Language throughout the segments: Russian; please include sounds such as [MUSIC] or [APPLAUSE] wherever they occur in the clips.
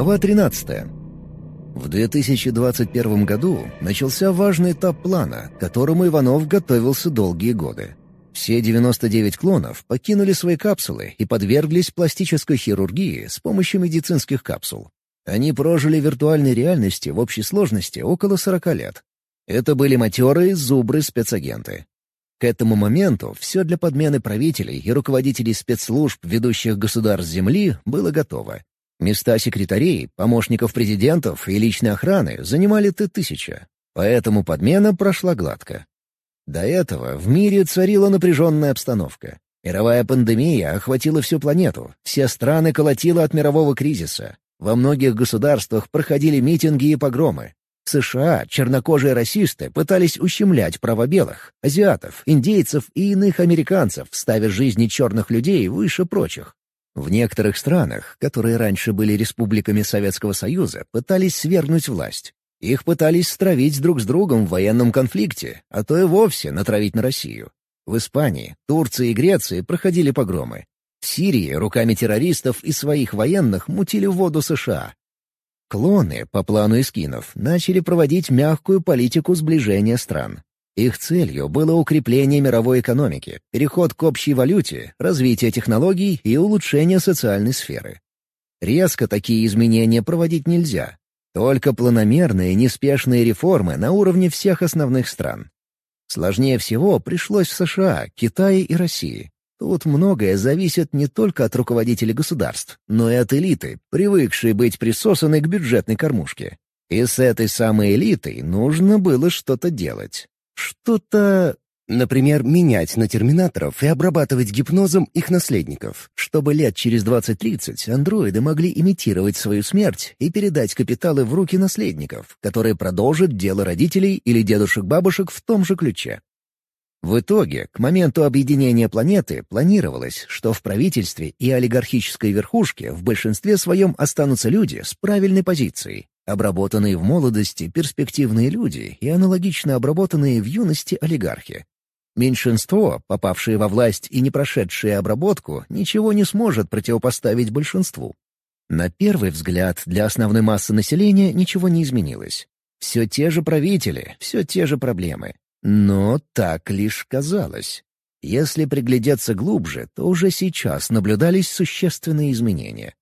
Глава 13. В 2021 году начался важный этап плана, которому Иванов готовился долгие годы. Все 99 клонов покинули свои капсулы и подверглись пластической хирургии с помощью медицинских капсул. Они прожили в виртуальной реальности в общей сложности около 40 лет. Это были матерые зубры-спецагенты. К этому моменту все для подмены правителей и руководителей спецслужб ведущих государств Земли было готово. Места секретарей, помощников президентов и личной охраны занимали Т-1000, поэтому подмена прошла гладко. До этого в мире царила напряженная обстановка. Мировая пандемия охватила всю планету, все страны колотила от мирового кризиса. Во многих государствах проходили митинги и погромы. В США чернокожие расисты пытались ущемлять права белых, азиатов, индейцев и иных американцев, ставя жизни черных людей выше прочих. В некоторых странах, которые раньше были республиками Советского Союза, пытались свергнуть власть. Их пытались стравить друг с другом в военном конфликте, а то и вовсе натравить на Россию. В Испании, Турции и Греции проходили погромы. В Сирии руками террористов и своих военных мутили воду США. Клоны, по плану эскинов, начали проводить мягкую политику сближения стран. Их целью было укрепление мировой экономики, переход к общей валюте, развитие технологий и улучшение социальной сферы. Резко такие изменения проводить нельзя, только планомерные, неспешные реформы на уровне всех основных стран. Сложнее всего пришлось в США, Китае и России. Тут многое зависит не только от руководителей государств, но и от элиты, привыкшей быть присосанной к бюджетной кормушке. И с этой самой элитой нужно было что-то делать. Что-то Например, менять на терминаторов и обрабатывать гипнозом их наследников, чтобы лет через 20-30 андроиды могли имитировать свою смерть и передать капиталы в руки наследников, которые продолжат дело родителей или дедушек-бабушек в том же ключе. В итоге, к моменту объединения планеты планировалось, что в правительстве и олигархической верхушке в большинстве своем останутся люди с правильной позицией, обработанные в молодости перспективные люди и аналогично обработанные в юности олигархи, Меньшинство, попавшее во власть и не прошедшее обработку, ничего не сможет противопоставить большинству. На первый взгляд для основной массы населения ничего не изменилось. Все те же правители, все те же проблемы. Но так лишь казалось. Если приглядеться глубже, то уже сейчас наблюдались существенные изменения.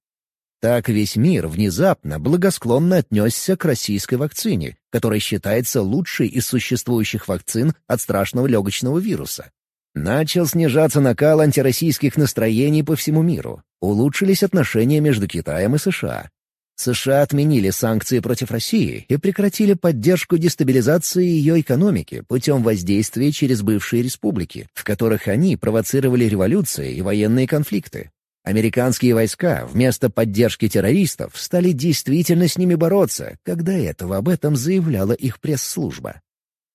Так весь мир внезапно благосклонно отнесся к российской вакцине, которая считается лучшей из существующих вакцин от страшного легочного вируса. Начал снижаться накал антироссийских настроений по всему миру. Улучшились отношения между Китаем и США. США отменили санкции против России и прекратили поддержку дестабилизации ее экономики путем воздействия через бывшие республики, в которых они провоцировали революции и военные конфликты. Американские войска вместо поддержки террористов стали действительно с ними бороться, когда этого об этом заявляла их пресс-служба.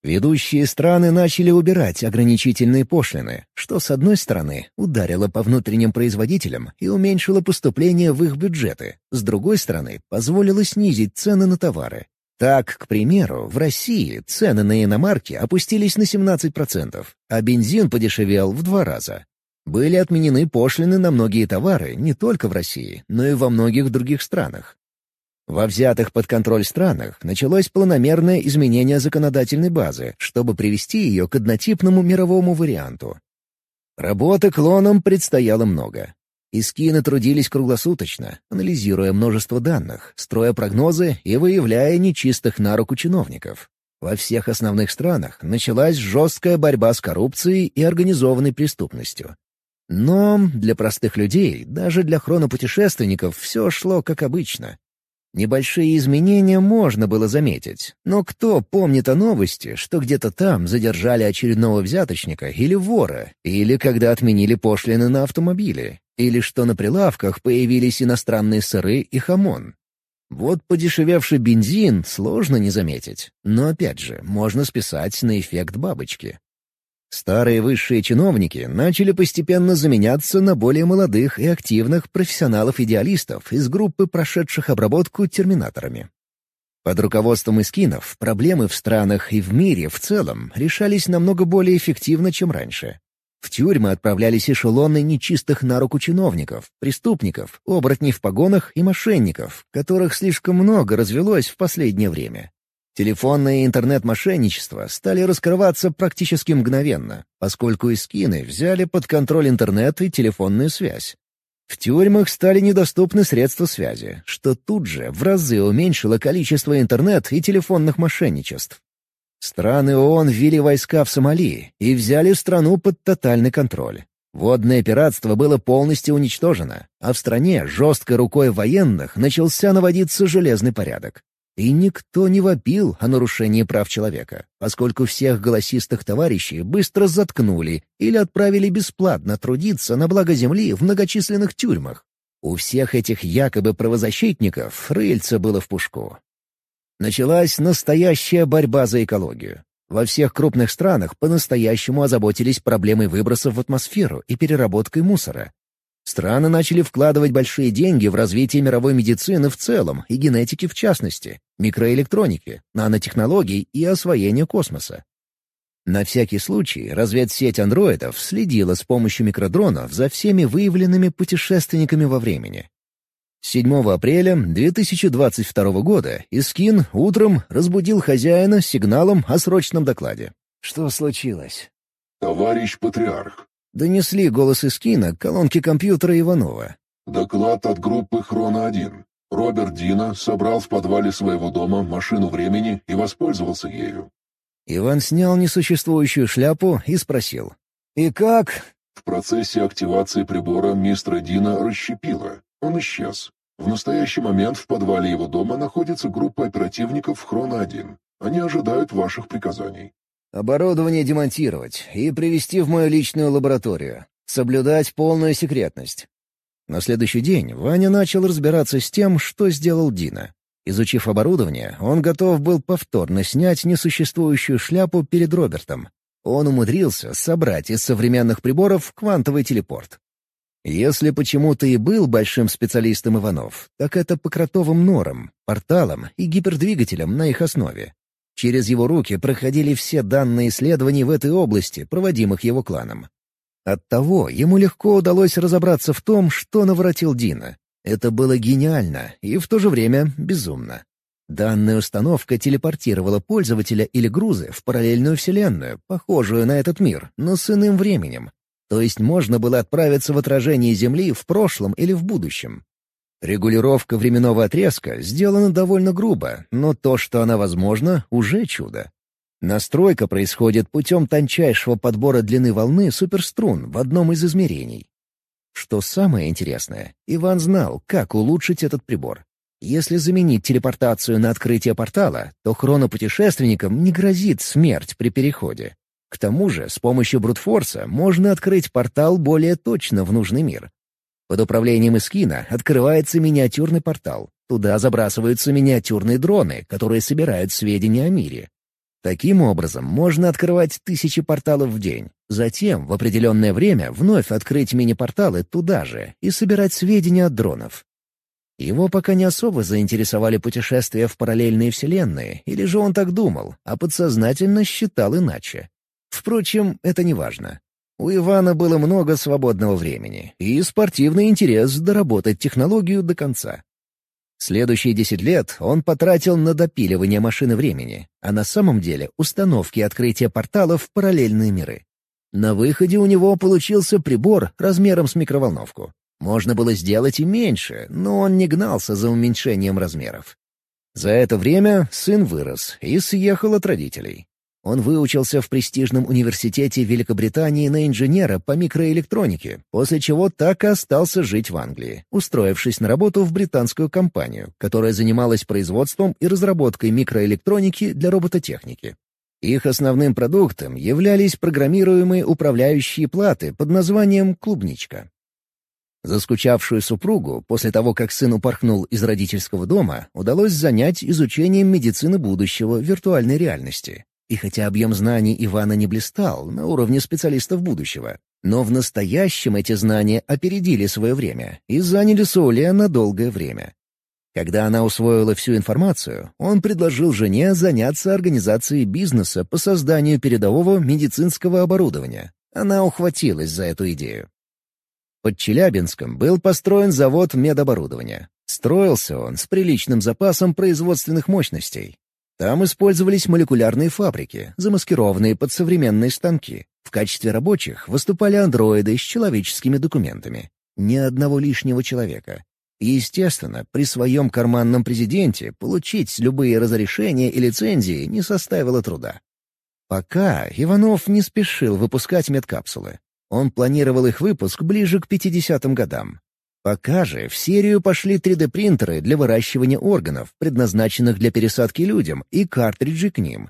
Ведущие страны начали убирать ограничительные пошлины, что, с одной стороны, ударило по внутренним производителям и уменьшило поступление в их бюджеты, с другой стороны, позволило снизить цены на товары. Так, к примеру, в России цены на иномарки опустились на 17%, а бензин подешевел в два раза. Были отменены пошлины на многие товары не только в России, но и во многих других странах. Во взятых под контроль странах началось планомерное изменение законодательной базы, чтобы привести ее к однотипному мировому варианту. Работы клонам предстояло много. Искины трудились круглосуточно, анализируя множество данных, строя прогнозы и выявляя нечистых на руку чиновников. Во всех основных странах началась жесткая борьба с коррупцией и организованной преступностью. Но для простых людей, даже для хронопутешественников, все шло как обычно. Небольшие изменения можно было заметить, но кто помнит о новости, что где-то там задержали очередного взяточника или вора, или когда отменили пошлины на автомобили, или что на прилавках появились иностранные сыры и хамон. Вот подешевевший бензин сложно не заметить, но опять же, можно списать на эффект бабочки. Старые высшие чиновники начали постепенно заменяться на более молодых и активных профессионалов-идеалистов из группы, прошедших обработку терминаторами. Под руководством эскинов проблемы в странах и в мире в целом решались намного более эффективно, чем раньше. В тюрьмы отправлялись эшелоны нечистых на руку чиновников, преступников, оборотней в погонах и мошенников, которых слишком много развелось в последнее время. Телефонное и интернет-мошенничество стали раскрываться практически мгновенно, поскольку искины взяли под контроль интернет и телефонную связь. В тюрьмах стали недоступны средства связи, что тут же в разы уменьшило количество интернет и телефонных мошенничеств. Страны ООН ввели войска в Сомали и взяли страну под тотальный контроль. Водное пиратство было полностью уничтожено, а в стране жесткой рукой военных начался наводиться железный порядок. И никто не вопил о нарушении прав человека, поскольку всех голосистых товарищей быстро заткнули или отправили бесплатно трудиться на благо земли в многочисленных тюрьмах. У всех этих якобы правозащитников рыльца было в пушку. Началась настоящая борьба за экологию. Во всех крупных странах по-настоящему озаботились проблемой выбросов в атмосферу и переработкой мусора. Страны начали вкладывать большие деньги в развитие мировой медицины в целом и генетики в частности, микроэлектроники, нанотехнологий и освоения космоса. На всякий случай разведсеть андроидов следила с помощью микродронов за всеми выявленными путешественниками во времени. 7 апреля 2022 года Искин утром разбудил хозяина сигналом о срочном докладе. «Что случилось?» «Товарищ патриарх, Донесли голос из кино колонки компьютера Иванова. Доклад от группы «Хрона-1». Роберт Дина собрал в подвале своего дома машину времени и воспользовался ею. Иван снял несуществующую шляпу и спросил. «И как?» В процессе активации прибора мистера Дина расщепило. Он исчез. В настоящий момент в подвале его дома находится группа оперативников «Хрона-1». Они ожидают ваших приказаний. Оборудование демонтировать и привести в мою личную лабораторию. Соблюдать полную секретность. На следующий день Ваня начал разбираться с тем, что сделал Дина. Изучив оборудование, он готов был повторно снять несуществующую шляпу перед Робертом. Он умудрился собрать из современных приборов квантовый телепорт. Если почему-то и был большим специалистом Иванов, так это по кротовым норам, порталам и гипердвигателям на их основе. Через его руки проходили все данные исследований в этой области, проводимых его кланом. Оттого ему легко удалось разобраться в том, что наворотил Дина. Это было гениально и в то же время безумно. Данная установка телепортировала пользователя или грузы в параллельную вселенную, похожую на этот мир, но с иным временем. То есть можно было отправиться в отражение Земли в прошлом или в будущем. Регулировка временного отрезка сделана довольно грубо, но то, что она возможна, уже чудо. Настройка происходит путем тончайшего подбора длины волны суперструн в одном из измерений. Что самое интересное, Иван знал, как улучшить этот прибор. Если заменить телепортацию на открытие портала, то хронопутешественникам не грозит смерть при переходе. К тому же, с помощью брутфорса можно открыть портал более точно в нужный мир, под управлением Искина открывается миниатюрный портал. Туда забрасываются миниатюрные дроны, которые собирают сведения о мире. Таким образом, можно открывать тысячи порталов в день. Затем, в определенное время, вновь открыть мини-порталы туда же и собирать сведения от дронов. Его пока не особо заинтересовали путешествия в параллельные вселенные, или же он так думал, а подсознательно считал иначе. Впрочем, это не важно. У Ивана было много свободного времени и спортивный интерес доработать технологию до конца. Следующие десять лет он потратил на допиливание машины времени, а на самом деле установки открытия порталов в параллельные миры. На выходе у него получился прибор размером с микроволновку. Можно было сделать и меньше, но он не гнался за уменьшением размеров. За это время сын вырос и съехал от родителей. Он выучился в престижном университете Великобритании на инженера по микроэлектронике, после чего так и остался жить в Англии, устроившись на работу в британскую компанию, которая занималась производством и разработкой микроэлектроники для робототехники. Их основным продуктом являлись программируемые управляющие платы под названием «клубничка». Заскучавшую супругу, после того, как сын упорхнул из родительского дома, удалось занять изучением медицины будущего виртуальной реальности. И хотя объем знаний Ивана не блистал на уровне специалистов будущего, но в настоящем эти знания опередили свое время и заняли Соуля на долгое время. Когда она усвоила всю информацию, он предложил жене заняться организацией бизнеса по созданию передового медицинского оборудования, Она ухватилась за эту идею. Под Челябинском был построен завод медоборудования. Строился он с приличным запасом производственных мощностей. Там использовались молекулярные фабрики, замаскированные под современные станки. В качестве рабочих выступали андроиды с человеческими документами. Ни одного лишнего человека. Естественно, при своем карманном президенте получить любые разрешения и лицензии не составило труда. Пока Иванов не спешил выпускать медкапсулы. Он планировал их выпуск ближе к 50-м годам. Пока же в серию пошли 3D-принтеры для выращивания органов, предназначенных для пересадки людям, и картриджи к ним.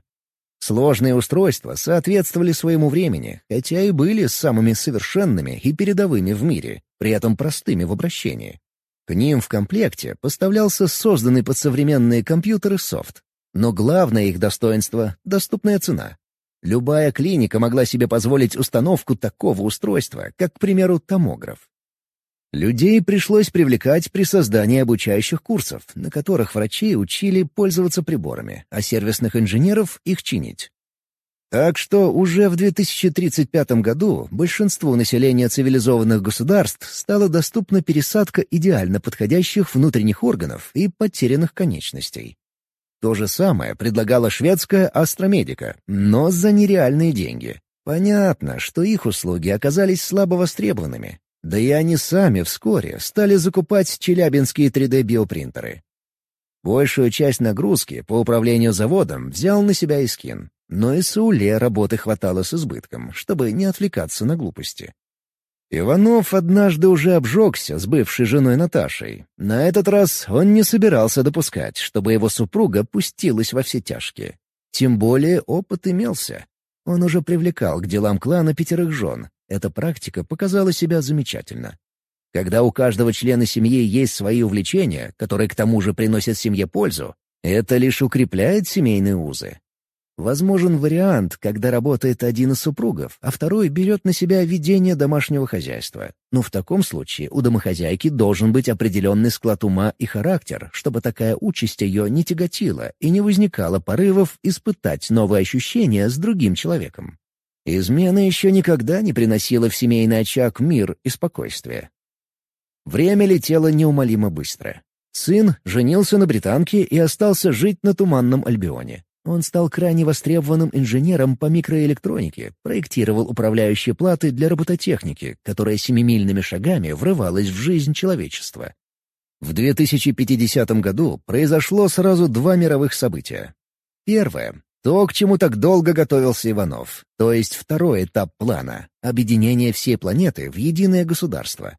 Сложные устройства соответствовали своему времени, хотя и были самыми совершенными и передовыми в мире, при этом простыми в обращении. К ним в комплекте поставлялся созданный под современные компьютеры софт. Но главное их достоинство — доступная цена. Любая клиника могла себе позволить установку такого устройства, как, к примеру, томограф. Людей пришлось привлекать при создании обучающих курсов, на которых врачи учили пользоваться приборами, а сервисных инженеров — их чинить. Так что уже в 2035 году большинству населения цивилизованных государств стала доступна пересадка идеально подходящих внутренних органов и потерянных конечностей. То же самое предлагала шведская астромедика, но за нереальные деньги. Понятно, что их услуги оказались слабо востребованными, да и они сами вскоре стали закупать челябинские 3D-биопринтеры. Большую часть нагрузки по управлению заводом взял на себя Искин, но и Сауле работы хватало с избытком, чтобы не отвлекаться на глупости. Иванов однажды уже обжегся с бывшей женой Наташей. На этот раз он не собирался допускать, чтобы его супруга пустилась во все тяжкие. Тем более опыт имелся. Он уже привлекал к делам клана пятерых жен, эта практика показала себя замечательно. Когда у каждого члена семьи есть свои увлечения, которые к тому же приносят семье пользу, это лишь укрепляет семейные узы. Возможен вариант, когда работает один из супругов, а второй берет на себя ведение домашнего хозяйства. Но в таком случае у домохозяйки должен быть определенный склад ума и характер, чтобы такая участь ее не тяготила и не возникало порывов испытать новые ощущения с другим человеком. Измена еще никогда не приносила в семейный очаг мир и спокойствие. Время летело неумолимо быстро. Сын женился на британке и остался жить на Туманном Альбионе. Он стал крайне востребованным инженером по микроэлектронике, проектировал управляющие платы для робототехники, которая семимильными шагами врывалась в жизнь человечества. В 2050 году произошло сразу два мировых события. Первое то, к чему так долго готовился Иванов, то есть второй этап плана — объединение всей планеты в единое государство.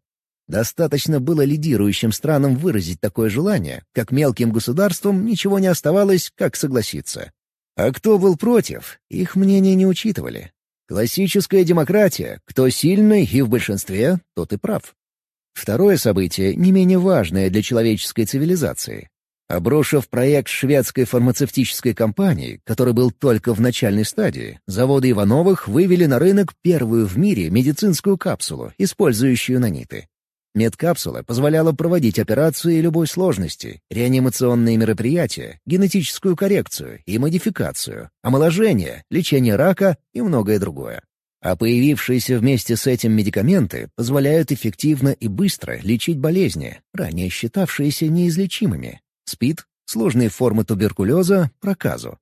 Достаточно было лидирующим странам выразить такое желание, как мелким государствам ничего не оставалось, как согласиться. А кто был против, их мнение не учитывали. Классическая демократия, кто сильный и в большинстве, тот и прав. Второе событие не менее важное для человеческой цивилизации Обрушив проект шведской фармацевтической компании, который был только в начальной стадии, заводы Ивановых вывели на рынок первую в мире медицинскую капсулу, использующую наниты. Медкапсула позволяла проводить операции любой сложности, реанимационные мероприятия, генетическую коррекцию и модификацию, омоложение, лечение рака и многое другое. А появившиеся вместе с этим медикаменты позволяют эффективно и быстро лечить болезни, ранее считавшиеся неизлечимыми, СПИД, сложные формы туберкулеза, проказу.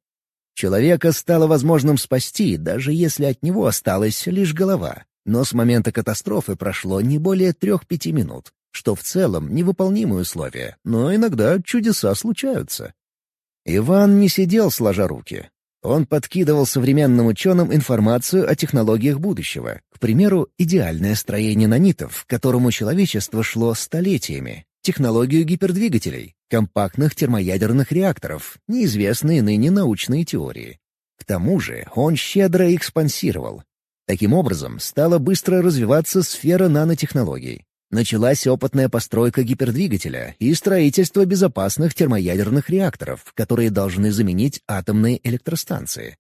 Человека стало возможным спасти, даже если от него осталась лишь голова. Но с момента катастрофы прошло не более трех-пяти минут, что в целом невыполнимые условия, но иногда чудеса случаются. Иван не сидел сложа руки. Он подкидывал современным ученым информацию о технологиях будущего, к примеру, идеальное строение нанитов, к которому человечество шло столетиями, технологию гипердвигателей, компактных термоядерных реакторов, неизвестные ныне научные теории. К тому же он щедро экспансировал. Таким образом, стала быстро развиваться сфера нанотехнологий. Началась опытная постройка гипердвигателя и строительство безопасных термоядерных реакторов, которые должны заменить атомные электростанции.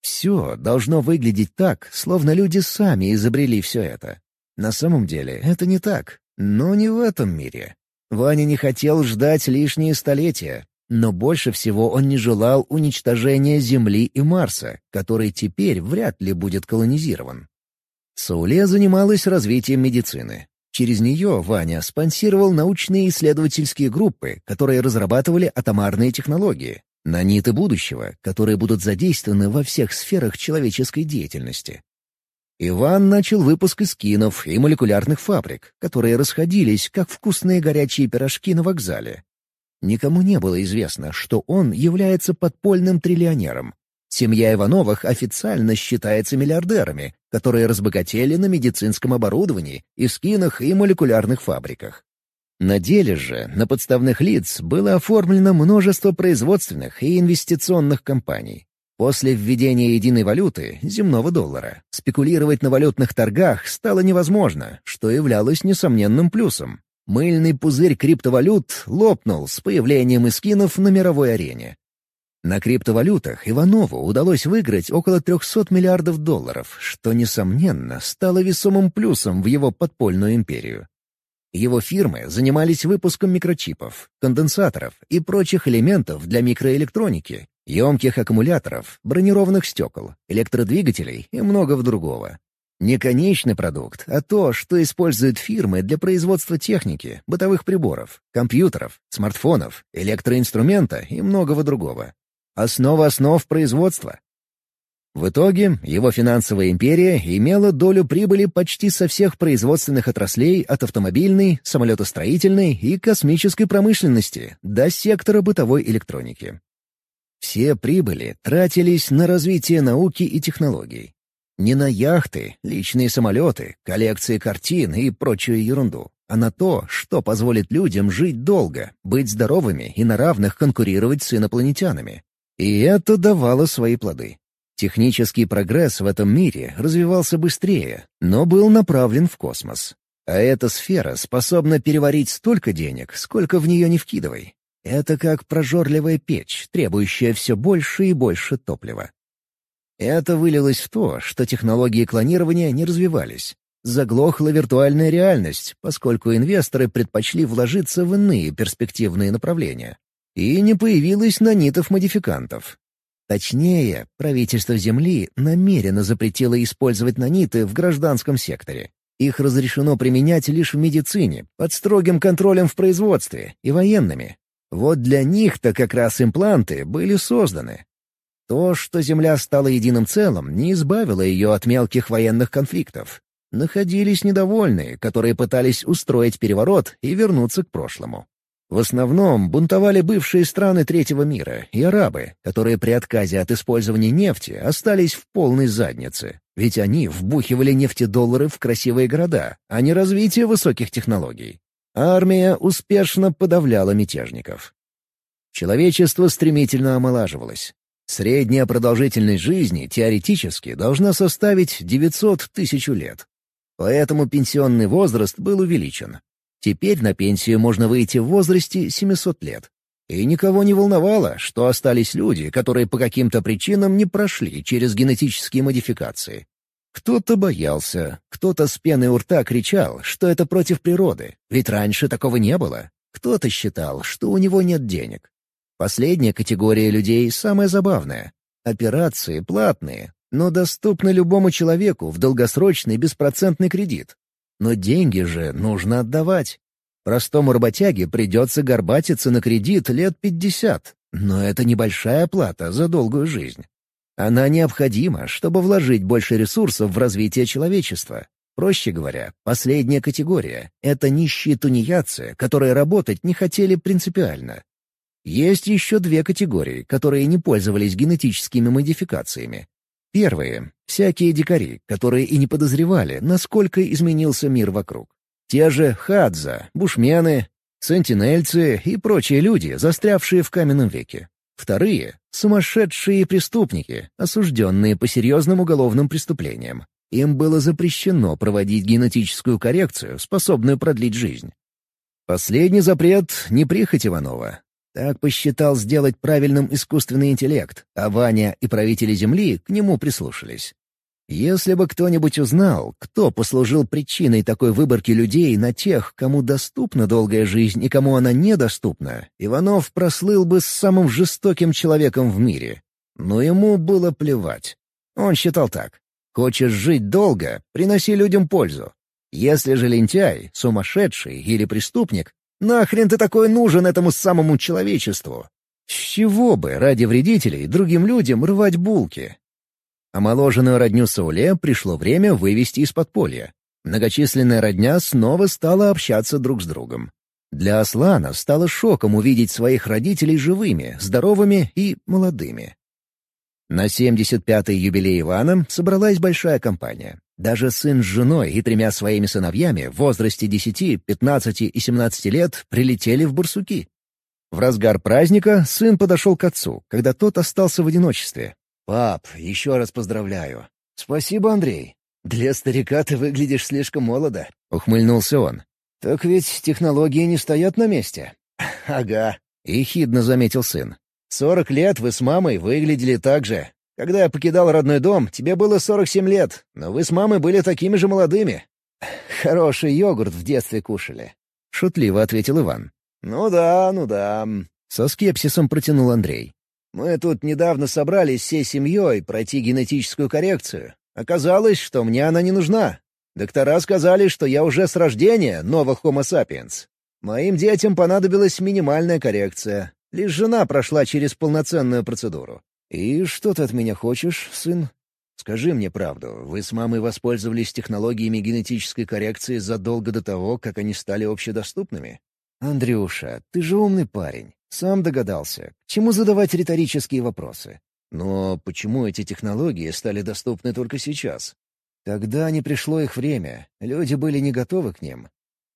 Все должно выглядеть так, словно люди сами изобрели все это. На самом деле это не так, но не в этом мире. Ваня не хотел ждать лишние столетия, но больше всего он не желал уничтожения Земли и Марса, который теперь вряд ли будет колонизирован. Сауле занималась развитием медицины. Через нее Ваня спонсировал научные исследовательские группы, которые разрабатывали атомарные технологии, наниты будущего, которые будут задействованы во всех сферах человеческой деятельности. Иван начал выпуск эскинов и молекулярных фабрик, которые расходились, как вкусные горячие пирожки на вокзале. Никому не было известно, что он является подпольным триллионером. Семья Ивановых официально считается миллиардерами, которые разбогатели на медицинском оборудовании, эскинах и молекулярных фабриках. На деле же на подставных лиц было оформлено множество производственных и инвестиционных компаний. После введения единой валюты, земного доллара, спекулировать на валютных торгах стало невозможно, что являлось несомненным плюсом. Мыльный пузырь криптовалют лопнул с появлением эскинов на мировой арене. На криптовалютах Иванову удалось выиграть около 300 миллиардов долларов, что, несомненно, стало весомым плюсом в его подпольную империю. Его фирмы занимались выпуском микрочипов, конденсаторов и прочих элементов для микроэлектроники, емких аккумуляторов, бронированных стекол, электродвигателей и многого другого. Не конечный продукт, а то, что используют фирмы для производства техники, бытовых приборов, компьютеров, смартфонов, электроинструмента и многого другого. Основа основ производства. В итоге его финансовая империя имела долю прибыли почти со всех производственных отраслей от автомобильной, самолетостроительной и космической промышленности до сектора бытовой электроники. Все прибыли тратились на развитие науки и технологий. Не на яхты, личные самолеты, коллекции картин и прочую ерунду, а на то, что позволит людям жить долго, быть здоровыми и на равных конкурировать с инопланетянами. И это давало свои плоды. Технический прогресс в этом мире развивался быстрее, но был направлен в космос. А эта сфера способна переварить столько денег, сколько в нее не вкидывай. Это как прожорливая печь, требующая все больше и больше топлива. Это вылилось в то, что технологии клонирования не развивались. Заглохла виртуальная реальность, поскольку инвесторы предпочли вложиться в иные перспективные направления. И не появилось нанитов-модификантов. Точнее, правительство Земли намеренно запретило использовать наниты в гражданском секторе. Их разрешено применять лишь в медицине, под строгим контролем в производстве и военными, вот для них-то как раз импланты были созданы. То, что Земля стала единым целым, не избавило ее от мелких военных конфликтов. Находились недовольные, которые пытались устроить переворот и вернуться к прошлому. В основном бунтовали бывшие страны третьего мира и арабы, которые при отказе от использования нефти остались в полной заднице, ведь они вбухивали нефтедоллары в красивые города, а не развитие высоких технологий. Армия успешно подавляла мятежников. Человечество стремительно омолаживалось. Средняя продолжительность жизни теоретически должна составить 900 тысяч лет. Поэтому пенсионный возраст был увеличен. Теперь на пенсию можно выйти в возрасте 700 лет. И никого не волновало, что остались люди, которые по каким-то причинам не прошли через генетические модификации. Кто-то боялся, кто-то с пеной у рта кричал, что это против природы, ведь раньше такого не было. Кто-то считал, что у него нет денег. Последняя категория людей самая забавная. Операции платные, но доступны любому человеку в долгосрочный беспроцентный кредит. Но деньги же нужно отдавать. Простому работяге придется горбатиться на кредит лет пятьдесят, но это небольшая плата за долгую жизнь. Она необходима, чтобы вложить больше ресурсов в развитие человечества. Проще говоря, последняя категория — это нищие тунеядцы, которые работать не хотели принципиально. Есть еще две категории, которые не пользовались генетическими модификациями. Первые — всякие дикари, которые и не подозревали, насколько изменился мир вокруг. Те же хадза, бушмены, сентинельцы и прочие люди, застрявшие в каменном веке. Вторые — сумасшедшие преступники, осужденные по серьезным уголовным преступлениям. Им было запрещено проводить генетическую коррекцию, способную продлить жизнь. Последний запрет — не прихоть Иванова. Так посчитал сделать правильным искусственный интеллект, а Ваня и правители Земли к нему прислушались. Если бы кто-нибудь узнал, кто послужил причиной такой выборки людей на тех, кому доступна долгая жизнь и кому она недоступна, Иванов прослыл бы самым жестоким человеком в мире. Но ему было плевать. Он считал так. Хочешь жить долго — приноси людям пользу. Если же лентяй, сумасшедший или преступник, нахрен ты такой нужен этому самому человечеству? С чего бы ради вредителей другим людям рвать булки? Омоложенную родню Сауле пришло время вывести из подполья. Многочисленная родня снова стала общаться друг с другом. Для Аслана стало шоком увидеть своих родителей живыми, здоровыми и молодыми. На 75-й юбилей Ивана собралась большая компания. Даже сын с женой и тремя своими сыновьями в возрасте 10, 15 и 17 лет прилетели в Барсуки. В разгар праздника сын подошел к отцу, когда тот остался в одиночестве. «Пап, еще раз поздравляю». «Спасибо, Андрей. Для старика ты выглядишь слишком молодо», — ухмыльнулся он. «Так ведь технологии не стоят на месте». [LAUGHS] «Ага», — ехидно заметил сын. «Сорок лет вы с мамой выглядели так же. Когда я покидал родной дом, тебе было сорок семь лет, но вы с мамой были такими же молодыми». [LAUGHS] «Хороший йогурт в детстве кушали», — шутливо ответил Иван. «Ну да, ну да», — со скепсисом протянул Андрей. «Мы тут недавно собрались всей семьей пройти генетическую коррекцию. Оказалось, что мне она не нужна. Доктора сказали, что я уже с рождения новых Homo sapiens. Моим детям понадобилась минимальная коррекция. Лишь жена прошла через полноценную процедуру. «И что ты от меня хочешь, сын?» «Скажи мне правду, вы с мамой воспользовались технологиями генетической коррекции задолго до того, как они стали общедоступными?» «Андрюша, ты же умный парень. Сам догадался. К чему задавать риторические вопросы? Но почему эти технологии стали доступны только сейчас? Тогда не пришло их время, люди были не готовы к ним.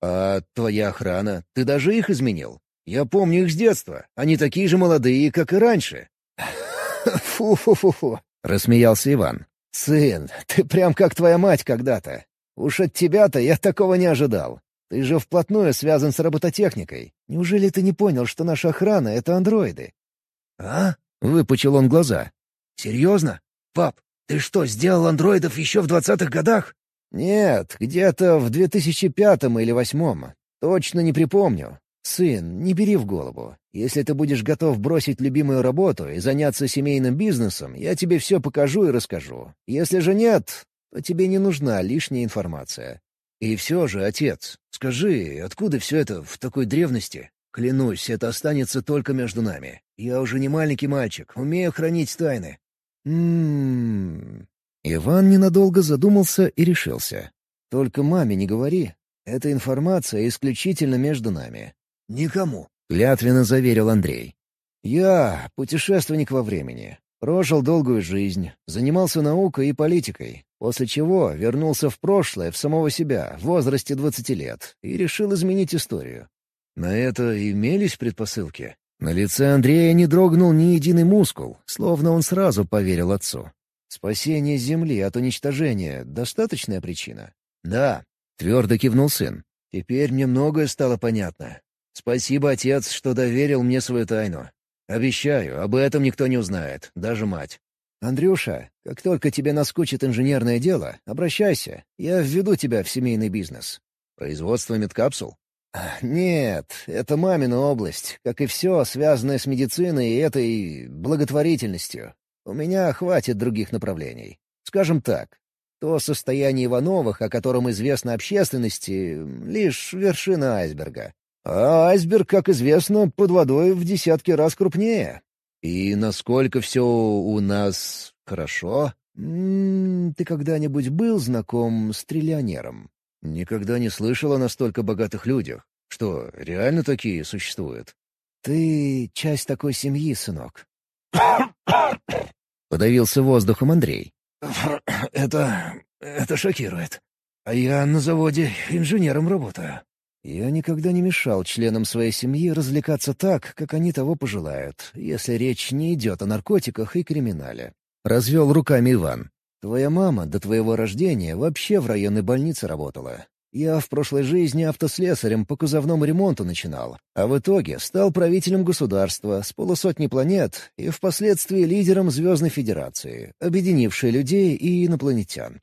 А твоя охрана, ты даже их изменил? Я помню их с детства, они такие же молодые, как и раньше. [LAUGHS] «Фу-фу-фу-фу», — рассмеялся Иван. «Сын, ты прям как твоя мать когда-то. Уж от тебя-то я такого не ожидал. Ты же вплотную связан с робототехникой. Неужели ты не понял, что наша охрана — это андроиды?» «А?» — выпучил он глаза. «Серьезно? Пап, ты что, сделал андроидов еще в двадцатых годах?» «Нет, где-то в 2005 или восьмом. Точно не припомню. Сын, не бери в голову. Если ты будешь готов бросить любимую работу и заняться семейным бизнесом, я тебе все покажу и расскажу. Если же нет, то тебе не нужна лишняя информация. И все же, отец, скажи, откуда все это в такой древности? Клянусь, это останется только между нами. Я уже не маленький мальчик, умею хранить тайны. Ммм... Иван ненадолго задумался и решился. «Только маме не говори. Эта информация исключительно между нами». «Никому», — клятвенно заверил Андрей. «Я — путешественник во времени. Прожил долгую жизнь, занимался наукой и политикой, после чего вернулся в прошлое, в самого себя, в возрасте 20 лет, и решил изменить историю. На это имелись предпосылки. На лице Андрея не дрогнул ни единый мускул, словно он сразу поверил отцу. «Спасение Земли от уничтожения — достаточная причина?» «Да», — твердо кивнул сын. «Теперь мне многое стало понятно. Спасибо, отец, что доверил мне свою тайну. Обещаю, об этом никто не узнает, даже мать. «Андрюша, как только тебе наскучит инженерное дело, обращайся. Я введу тебя в семейный бизнес». «Производство медкапсул?» «Нет, это мамина область, как и все, связанное с медициной и этой благотворительностью. У меня хватит других направлений. Скажем так, то состояние Ивановых, о котором известно общественности, лишь вершина айсберга. А айсберг, как известно, под водой в десятки раз крупнее. И насколько все у нас хорошо? М -м, ты когда-нибудь был знаком с триллионером? Никогда не слышал о настолько богатых людях. Что, реально такие существуют? Ты часть такой семьи, сынок. [COUGHS] Подавился воздухом Андрей. [COUGHS] Это... это шокирует. А я на заводе инженером работаю. Я никогда не мешал членам своей семьи развлекаться так, как они того пожелают, если речь не идет о наркотиках и криминале. Развел руками Иван. Твоя мама до твоего рождения вообще в районной больнице работала. Я в прошлой жизни автослесарем по кузовному ремонту начинал, а в итоге стал правителем государства с полусотни планет и впоследствии лидером Звездной Федерации, объединившей людей и инопланетян.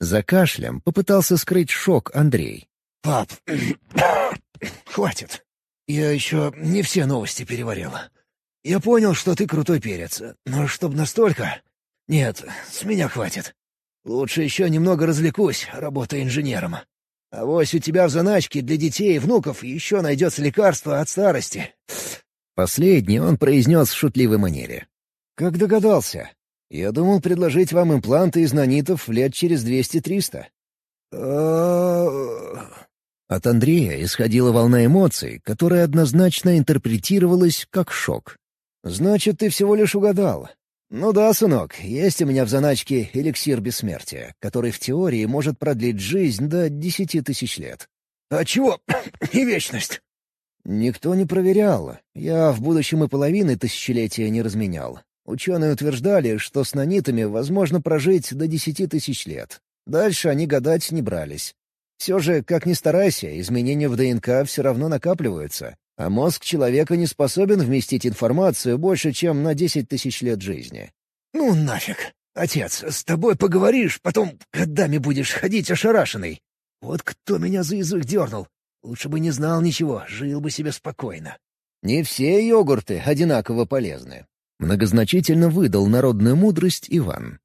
За кашлем попытался скрыть шок Андрей. «Пап, [COUGHS] хватит. Я еще не все новости переварила. я понял, что ты крутой перец, но чтоб настолько... Нет, с меня хватит. Лучше еще немного развлекусь, работая инженером. А вось у тебя в заначке для детей и внуков еще найдется лекарство от старости». Последний он произнес в шутливой манере. «Как догадался? Я думал предложить вам импланты из нанитов лет через двести-триста». От Андрея исходила волна эмоций, которая однозначно интерпретировалась как шок. «Значит, ты всего лишь угадал. Ну да, сынок, есть у меня в заначке эликсир бессмертия, который в теории может продлить жизнь до десяти тысяч лет». «А чего [COUGHS] не вечность?» «Никто не проверял. Я в будущем и половины тысячелетия не разменял. Ученые утверждали, что с нанитами возможно прожить до десяти тысяч лет. Дальше они гадать не брались. Все же, как ни старайся, изменения в ДНК все равно накапливаются, а мозг человека не способен вместить информацию больше, чем на десять тысяч лет жизни. «Ну нафиг! Отец, с тобой поговоришь, потом годами будешь ходить ошарашенный. Вот кто меня за язык дернул. Лучше бы не знал ничего, жил бы себе спокойно». «Не все йогурты одинаково полезны», — многозначительно выдал народную мудрость Иван.